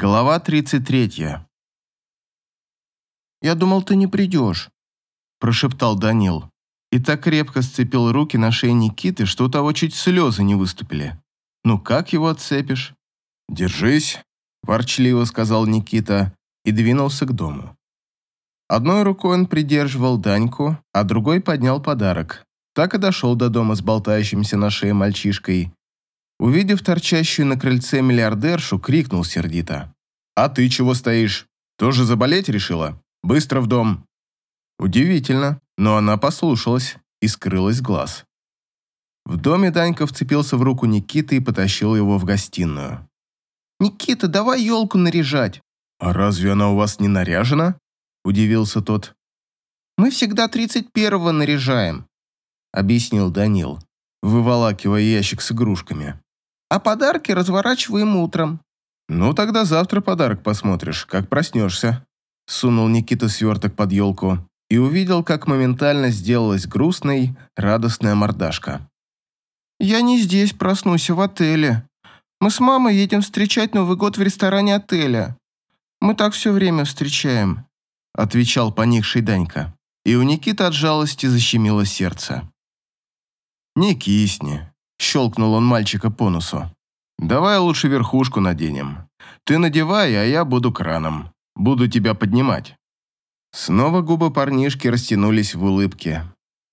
Глава 33. «Я думал, ты не придешь», – прошептал Данил. И так крепко сцепил руки на шее Никиты, что у того чуть слезы не выступили. «Ну как его отцепишь?» «Держись», – ворчливо сказал Никита и двинулся к дому. Одной рукой он придерживал Даньку, а другой поднял подарок. Так и дошел до дома с болтающимся на шее мальчишкой Увидев торчащую на крыльце миллиардершу, крикнул сердито. «А ты чего стоишь? Тоже заболеть решила? Быстро в дом!» Удивительно, но она послушалась и скрылась глаз. В доме Данька вцепился в руку Никиты и потащил его в гостиную. «Никита, давай елку наряжать!» «А разве она у вас не наряжена?» – удивился тот. «Мы всегда 31-го наряжаем», – объяснил Данил, выволакивая ящик с игрушками а подарки разворачиваем утром». «Ну, тогда завтра подарок посмотришь, как проснешься». Сунул Никита сверток под елку и увидел, как моментально сделалась грустной, радостная мордашка. «Я не здесь проснусь, а в отеле. Мы с мамой едем встречать Новый год в ресторане отеля. Мы так все время встречаем», — отвечал поникший Данька. И у Никиты от жалости защемило сердце. «Не кисни», Щелкнул он мальчика по носу. «Давай лучше верхушку наденем. Ты надевай, а я буду краном. Буду тебя поднимать». Снова губы парнишки растянулись в улыбке.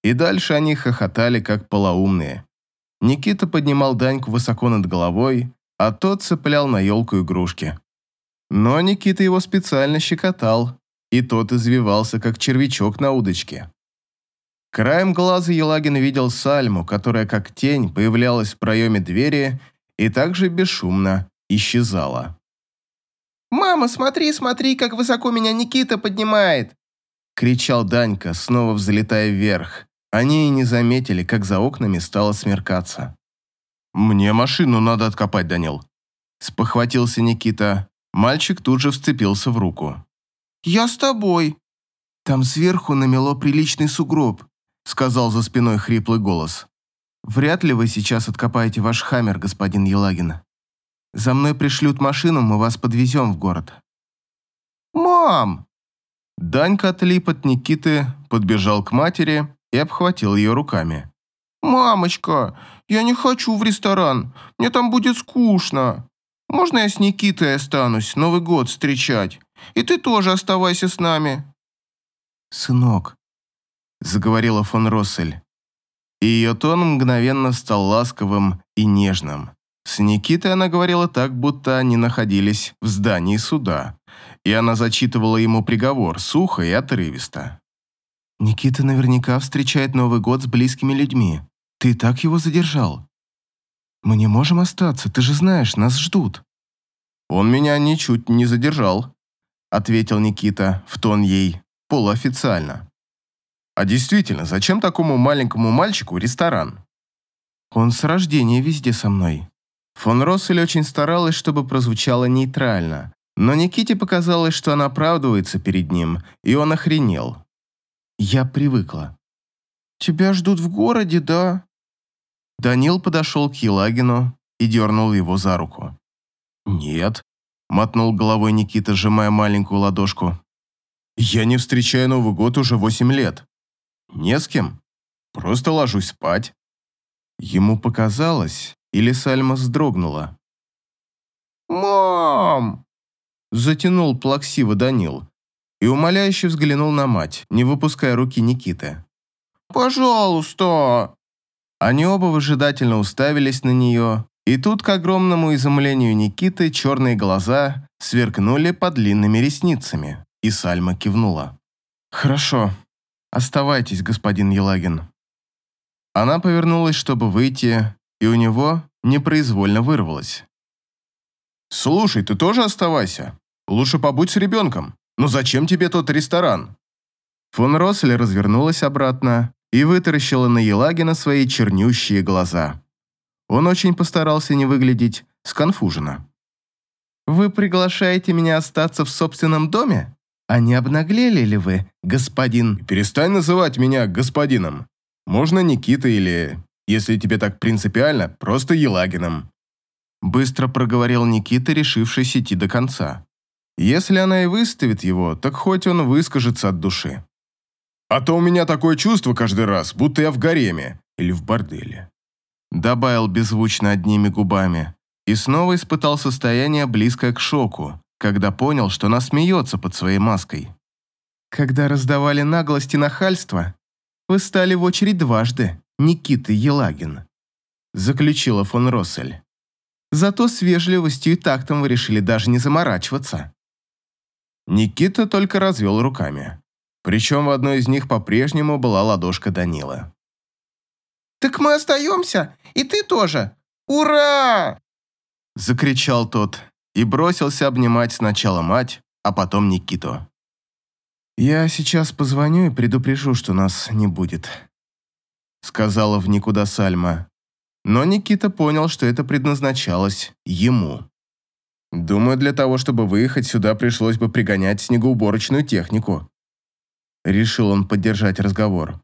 И дальше они хохотали, как полоумные. Никита поднимал Даньку высоко над головой, а тот цеплял на елку игрушки. Но Никита его специально щекотал, и тот извивался, как червячок на удочке. Краем глаза Елагин видел Сальму, которая как тень появлялась в проеме двери и также бесшумно исчезала. «Мама, смотри, смотри, как высоко меня Никита поднимает!» кричал Данька, снова взлетая вверх. Они и не заметили, как за окнами стало смеркаться. «Мне машину надо откопать, Данил», – спохватился Никита. Мальчик тут же вцепился в руку. «Я с тобой». Там сверху намело приличный сугроб сказал за спиной хриплый голос. «Вряд ли вы сейчас откопаете ваш хаммер, господин Елагин. За мной пришлют машину, мы вас подвезем в город». «Мам!» Данька отлип от Никиты, подбежал к матери и обхватил ее руками. «Мамочка, я не хочу в ресторан, мне там будет скучно. Можно я с Никитой останусь, Новый год встречать? И ты тоже оставайся с нами». «Сынок, заговорила фон Россель. И ее тон мгновенно стал ласковым и нежным. С Никитой она говорила так, будто они находились в здании суда, и она зачитывала ему приговор сухо и отрывисто. «Никита наверняка встречает Новый год с близкими людьми. Ты так его задержал. Мы не можем остаться, ты же знаешь, нас ждут». «Он меня ничуть не задержал», — ответил Никита в тон ей, полуофициально. А действительно, зачем такому маленькому мальчику ресторан? Он с рождения везде со мной. Фон Россель очень старалась, чтобы прозвучало нейтрально, но Никите показалось, что она оправдывается перед ним, и он охренел. Я привыкла. «Тебя ждут в городе, да?» Данил подошел к Елагину и дернул его за руку. «Нет», — мотнул головой Никита, сжимая маленькую ладошку. «Я не встречаю Новый год уже восемь лет. Не с кем. Просто ложусь спать. Ему показалось, или Сальма вздрогнула. «Мам!» Затянул плаксиво Данил и умоляюще взглянул на мать, не выпуская руки Никиты. «Пожалуйста!» Они оба выжидательно уставились на нее, и тут, к огромному изумлению Никиты, черные глаза сверкнули под длинными ресницами, и Сальма кивнула. «Хорошо», «Оставайтесь, господин Елагин». Она повернулась, чтобы выйти, и у него непроизвольно вырвалось. «Слушай, ты тоже оставайся. Лучше побудь с ребенком. Но зачем тебе тот ресторан?» Фон Россель развернулась обратно и вытаращила на Елагина свои чернющие глаза. Он очень постарался не выглядеть сконфуженно. «Вы приглашаете меня остаться в собственном доме?» «А не обнаглели ли вы, господин...» «Перестань называть меня господином. Можно Никита или, если тебе так принципиально, просто Елагином». Быстро проговорил Никита, решившись идти до конца. Если она и выставит его, так хоть он выскажется от души. А то у меня такое чувство каждый раз, будто я в гареме или в борделе. Добавил беззвучно одними губами и снова испытал состояние, близкое к шоку, когда понял, что она смеется под своей маской. Когда раздавали наглость и нахальство, вы стали в очередь дважды, Никита Елагин, заключила фон Россель. Зато с вежливостью и тактом вы решили даже не заморачиваться. Никита только развел руками. Причем в одной из них по-прежнему была ладошка Данила. «Так мы остаемся, и ты тоже! Ура!» Закричал тот и бросился обнимать сначала мать, а потом Никиту. «Я сейчас позвоню и предупрежу, что нас не будет», сказала в никуда Сальма. Но Никита понял, что это предназначалось ему. «Думаю, для того, чтобы выехать сюда, пришлось бы пригонять снегоуборочную технику». Решил он поддержать разговор.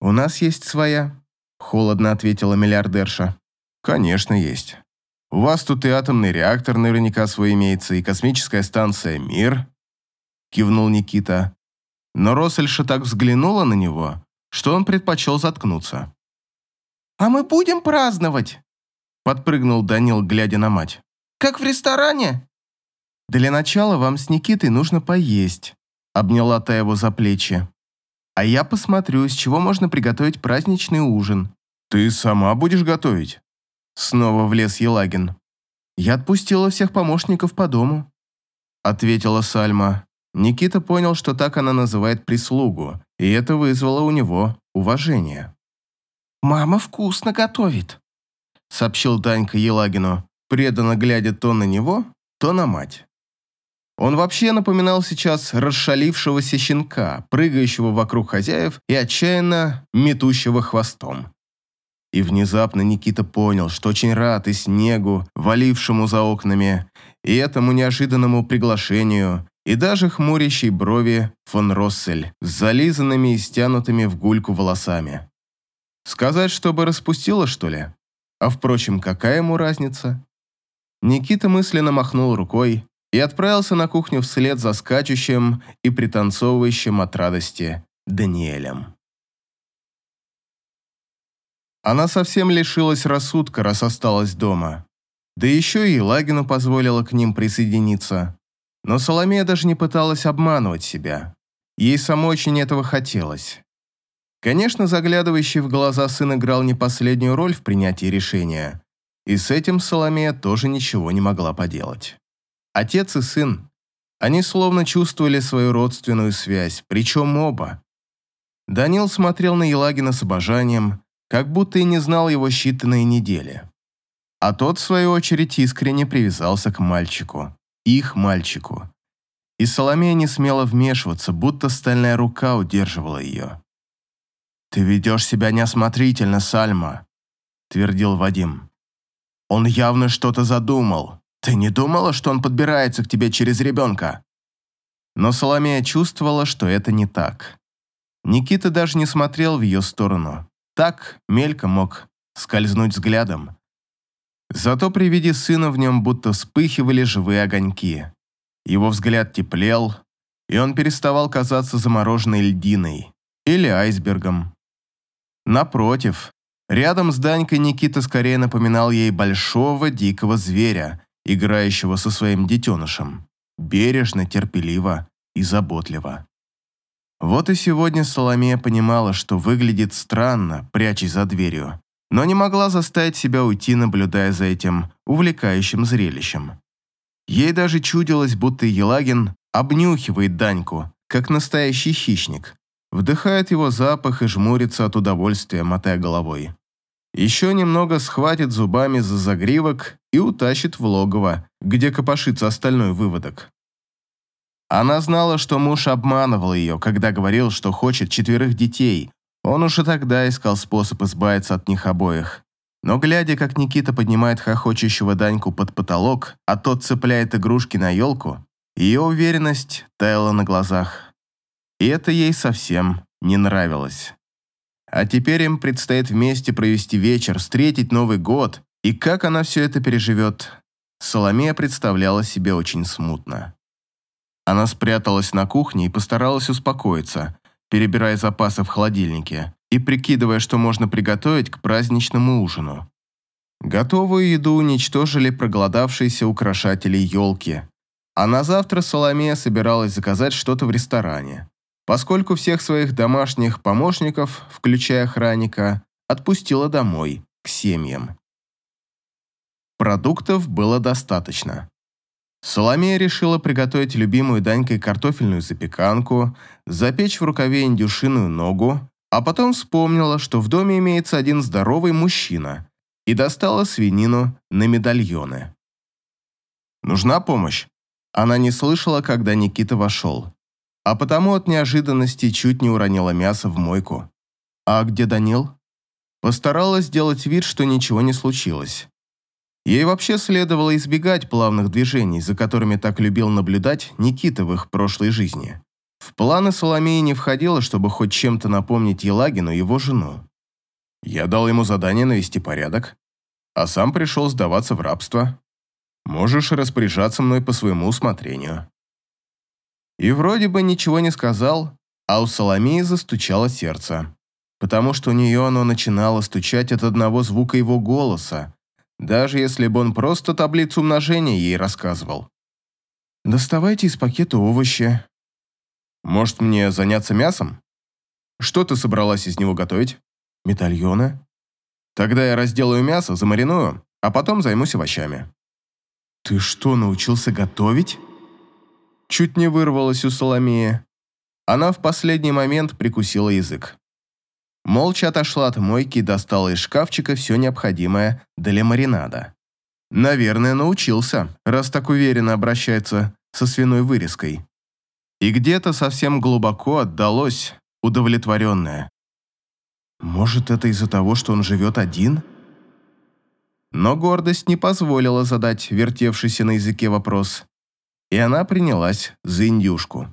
«У нас есть своя», — холодно ответила миллиардерша. «Конечно, есть. У вас тут и атомный реактор наверняка свой имеется, и космическая станция «Мир», — кивнул Никита. Но Россельша так взглянула на него, что он предпочел заткнуться. «А мы будем праздновать?» Подпрыгнул Данил, глядя на мать. «Как в ресторане?» «Для начала вам с Никитой нужно поесть», обняла та его за плечи. «А я посмотрю, из чего можно приготовить праздничный ужин». «Ты сама будешь готовить?» Снова влез Елагин. «Я отпустила всех помощников по дому», ответила Сальма. Никита понял, что так она называет прислугу, и это вызвало у него уважение. «Мама вкусно готовит», — сообщил Данька Елагину, преданно глядя то на него, то на мать. Он вообще напоминал сейчас расшалившегося щенка, прыгающего вокруг хозяев и отчаянно метущего хвостом. И внезапно Никита понял, что очень рад и снегу, валившему за окнами, и этому неожиданному приглашению, и даже хмурящей брови фон Россель с зализанными и стянутыми в гульку волосами. Сказать, чтобы распустила, что ли? А впрочем, какая ему разница? Никита мысленно махнул рукой и отправился на кухню вслед за скачущим и пританцовывающим от радости Даниэлем. Она совсем лишилась рассудка, раз осталась дома. Да еще и Лагину позволила к ним присоединиться. Но Соломея даже не пыталась обманывать себя. Ей самой очень этого хотелось. Конечно, заглядывающий в глаза сын играл не последнюю роль в принятии решения, и с этим Соломея тоже ничего не могла поделать. Отец и сын, они словно чувствовали свою родственную связь, причем оба. Данил смотрел на Елагина с обожанием, как будто и не знал его считанные недели. А тот, в свою очередь, искренне привязался к мальчику, их мальчику. И Соломея не смела вмешиваться, будто стальная рука удерживала ее. «Ты ведешь себя неосмотрительно, Сальма», — твердил Вадим. «Он явно что-то задумал. Ты не думала, что он подбирается к тебе через ребенка?» Но Соломея чувствовала, что это не так. Никита даже не смотрел в ее сторону. Так мельком мог скользнуть взглядом. Зато при виде сына в нем будто вспыхивали живые огоньки. Его взгляд теплел, и он переставал казаться замороженной льдиной или айсбергом. Напротив, рядом с Данькой Никита скорее напоминал ей большого дикого зверя, играющего со своим детенышем, бережно, терпеливо и заботливо. Вот и сегодня Соломея понимала, что выглядит странно, прячась за дверью, но не могла заставить себя уйти, наблюдая за этим увлекающим зрелищем. Ей даже чудилось, будто Елагин обнюхивает Даньку, как настоящий хищник, вдыхает его запах и жмурится от удовольствия, мотая головой. Еще немного схватит зубами за загривок и утащит в логово, где копошится остальной выводок. Она знала, что муж обманывал ее, когда говорил, что хочет четверых детей. Он уже тогда искал способ избавиться от них обоих. Но глядя, как Никита поднимает хохочущего Даньку под потолок, а тот цепляет игрушки на елку, ее уверенность таяла на глазах. И это ей совсем не нравилось. А теперь им предстоит вместе провести вечер, встретить Новый год, И как она все это переживет, Соломея представляла себе очень смутно. Она спряталась на кухне и постаралась успокоиться, перебирая запасы в холодильнике и прикидывая, что можно приготовить к праздничному ужину. Готовую еду уничтожили проголодавшиеся украшатели елки, а на завтра Соломея собиралась заказать что-то в ресторане, поскольку всех своих домашних помощников, включая охранника, отпустила домой, к семьям. Продуктов было достаточно. Соломея решила приготовить любимую Данькой картофельную запеканку, запечь в рукаве индюшиную ногу, а потом вспомнила, что в доме имеется один здоровый мужчина, и достала свинину на медальоны. «Нужна помощь?» Она не слышала, когда Никита вошел, а потому от неожиданности чуть не уронила мясо в мойку. «А где Данил?» Постаралась сделать вид, что ничего не случилось. Ей вообще следовало избегать плавных движений, за которыми так любил наблюдать Никита в их прошлой жизни. В планы Соломеи не входило, чтобы хоть чем-то напомнить Елагину его жену. Я дал ему задание навести порядок, а сам пришел сдаваться в рабство. Можешь распоряжаться мной по своему усмотрению. И вроде бы ничего не сказал, а у Соломеи застучало сердце, потому что у нее оно начинало стучать от одного звука его голоса, даже если бы он просто таблицу умножения ей рассказывал. «Доставайте из пакета овощи». «Может, мне заняться мясом? Что ты собралась из него готовить? Медальоны?» «Тогда я разделаю мясо, замариную, а потом займусь овощами». «Ты что, научился готовить?» Чуть не вырвалась у Соломеи. Она в последний момент прикусила язык. Молча отошла от мойки и достала из шкафчика все необходимое для маринада. Наверное, научился, раз так уверенно обращается со свиной вырезкой. И где-то совсем глубоко отдалось удовлетворенное. Может, это из-за того, что он живет один? Но гордость не позволила задать вертевшийся на языке вопрос, и она принялась за индюшку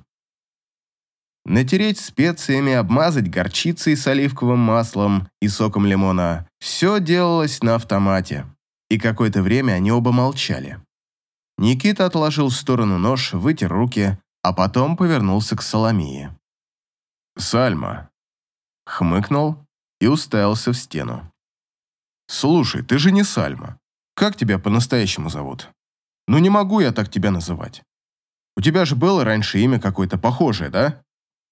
натереть специями, обмазать горчицей с оливковым маслом и соком лимона. Все делалось на автомате. И какое-то время они оба молчали. Никита отложил в сторону нож, вытер руки, а потом повернулся к Соломии. «Сальма», — хмыкнул и уставился в стену. «Слушай, ты же не Сальма. Как тебя по-настоящему зовут? Ну не могу я так тебя называть. У тебя же было раньше имя какое-то похожее, да?»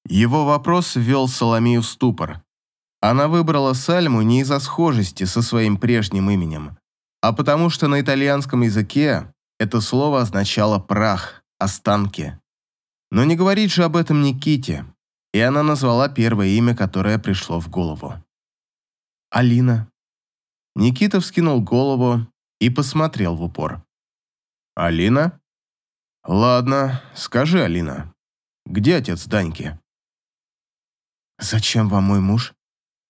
Его вопрос ввел Соломею в ступор. Она выбрала Сальму не из-за схожести со своим прежним именем, а потому что на итальянском языке это слово означало «прах», «останки». Но не говорить же об этом Никите, и она назвала первое имя, которое пришло в голову. «Алина». Никита вскинул голову и посмотрел в упор. «Алина? Ладно, скажи, Алина, где отец Даньки?» «Зачем вам мой муж?»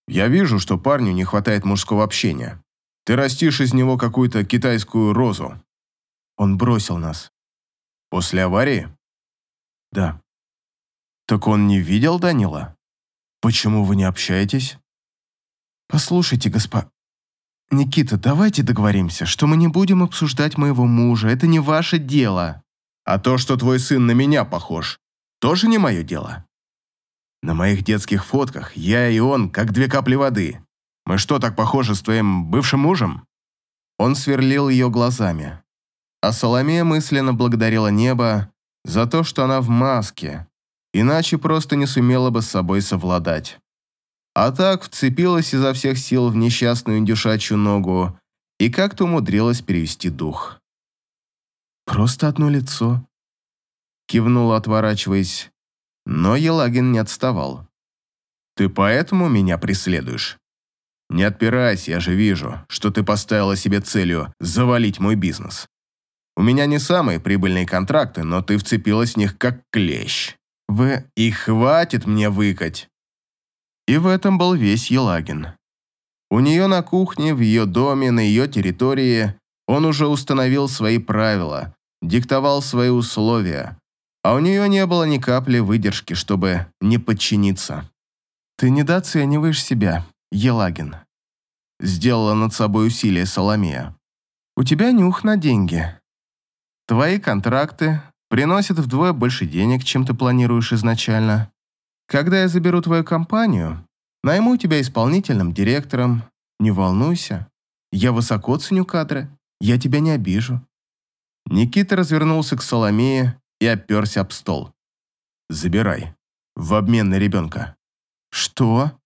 «Я вижу, что парню не хватает мужского общения. Ты растишь из него какую-то китайскую розу». Он бросил нас. «После аварии?» «Да». «Так он не видел Данила? Почему вы не общаетесь?» «Послушайте, госпо...» «Никита, давайте договоримся, что мы не будем обсуждать моего мужа, это не ваше дело». «А то, что твой сын на меня похож, тоже не мое дело?» На моих детских фотках я и он как две капли воды. Мы что, так похожи с твоим бывшим мужем?» Он сверлил ее глазами. А Соломея мысленно благодарила небо за то, что она в маске, иначе просто не сумела бы с собой совладать. А так вцепилась изо всех сил в несчастную индюшачью ногу и как-то умудрилась перевести дух. «Просто одно лицо», — кивнула, отворачиваясь, но Елагин не отставал. «Ты поэтому меня преследуешь? Не отпирайся, я же вижу, что ты поставила себе целью завалить мой бизнес. У меня не самые прибыльные контракты, но ты вцепилась в них как клещ. В... И хватит мне выкать!» И в этом был весь Елагин. У нее на кухне, в ее доме, на ее территории он уже установил свои правила, диктовал свои условия, а у нее не было ни капли выдержки, чтобы не подчиниться. «Ты недооцениваешь себя, Елагин». Сделала над собой усилие Соломея. У тебя нюх на деньги. Твои контракты приносят вдвое больше денег, чем ты планируешь изначально. Когда я заберу твою компанию, найму тебя исполнительным директором. Не волнуйся. Я высоко ценю кадры. Я тебя не обижу». Никита развернулся к Соломее и оперся об стол. «Забирай. В обмен на ребенка». «Что?»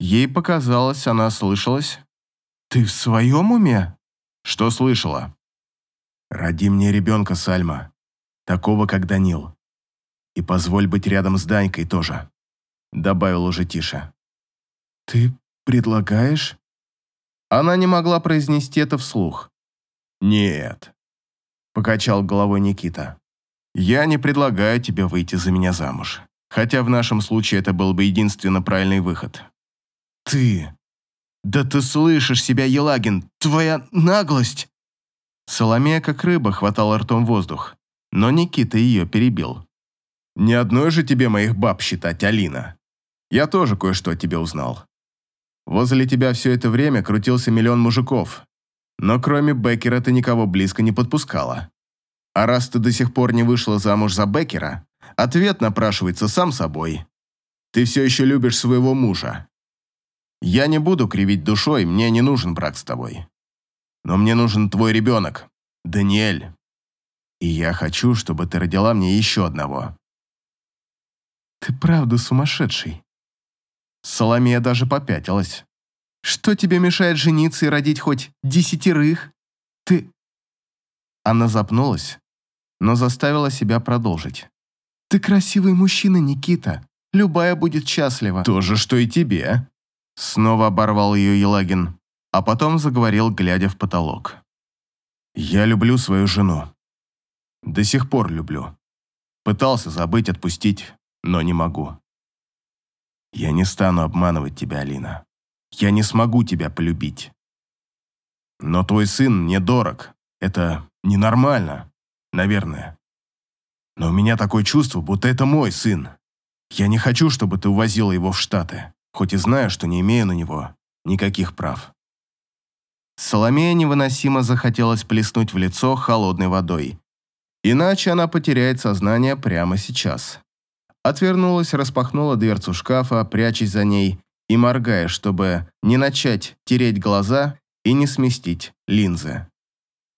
Ей показалось, она слышалась. «Ты в своем уме?» «Что слышала?» «Роди мне ребенка, Сальма. Такого, как Данил. И позволь быть рядом с Данькой тоже», добавил уже тише. «Ты предлагаешь?» Она не могла произнести это вслух. «Нет», — покачал головой Никита. «Я не предлагаю тебе выйти за меня замуж, хотя в нашем случае это был бы единственно правильный выход». «Ты! Да ты слышишь себя, Елагин! Твоя наглость!» Соломея, как рыба, хватала ртом воздух, но Никита ее перебил. «Не одной же тебе моих баб считать, Алина. Я тоже кое-что о тебе узнал. Возле тебя все это время крутился миллион мужиков, но кроме Беккера ты никого близко не подпускала. А раз ты до сих пор не вышла замуж за Беккера, ответ напрашивается сам собой. Ты все еще любишь своего мужа. Я не буду кривить душой, мне не нужен брак с тобой. Но мне нужен твой ребенок, Даниэль. И я хочу, чтобы ты родила мне еще одного. Ты правда сумасшедший. Соломея даже попятилась. «Что тебе мешает жениться и родить хоть десятерых? Ты...» Она запнулась, но заставила себя продолжить. «Ты красивый мужчина, Никита. Любая будет счастлива». «То же, что и тебе». Снова оборвал ее Елагин, а потом заговорил, глядя в потолок. «Я люблю свою жену. До сих пор люблю. Пытался забыть, отпустить, но не могу. Я не стану обманывать тебя, Алина. Я не смогу тебя полюбить. Но твой сын мне дорог. Это ненормально, наверное. Но у меня такое чувство, будто это мой сын. Я не хочу, чтобы ты увозила его в Штаты, хоть и знаю, что не имею на него никаких прав. Соломея невыносимо захотелось плеснуть в лицо холодной водой. Иначе она потеряет сознание прямо сейчас. Отвернулась, распахнула дверцу шкафа, прячась за ней и моргая, чтобы не начать тереть глаза и не сместить линзы.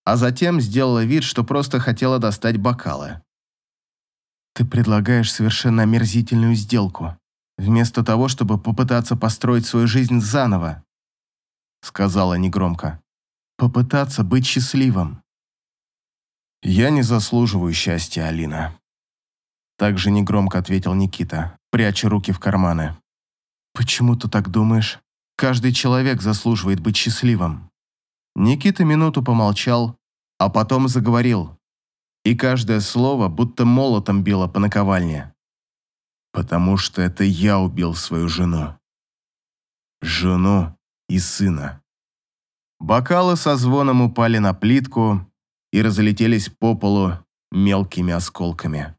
А затем сделала вид, что просто хотела достать бокалы. «Ты предлагаешь совершенно омерзительную сделку, вместо того, чтобы попытаться построить свою жизнь заново», сказала негромко. «Попытаться быть счастливым». «Я не заслуживаю счастья, Алина», также негромко ответил Никита, пряча руки в карманы. «Почему ты так думаешь? Каждый человек заслуживает быть счастливым». Никита минуту помолчал, а потом заговорил. И каждое слово будто молотом било по наковальне. «Потому что это я убил свою жену. Жену и сына». Бокалы со звоном упали на плитку и разлетелись по полу мелкими осколками.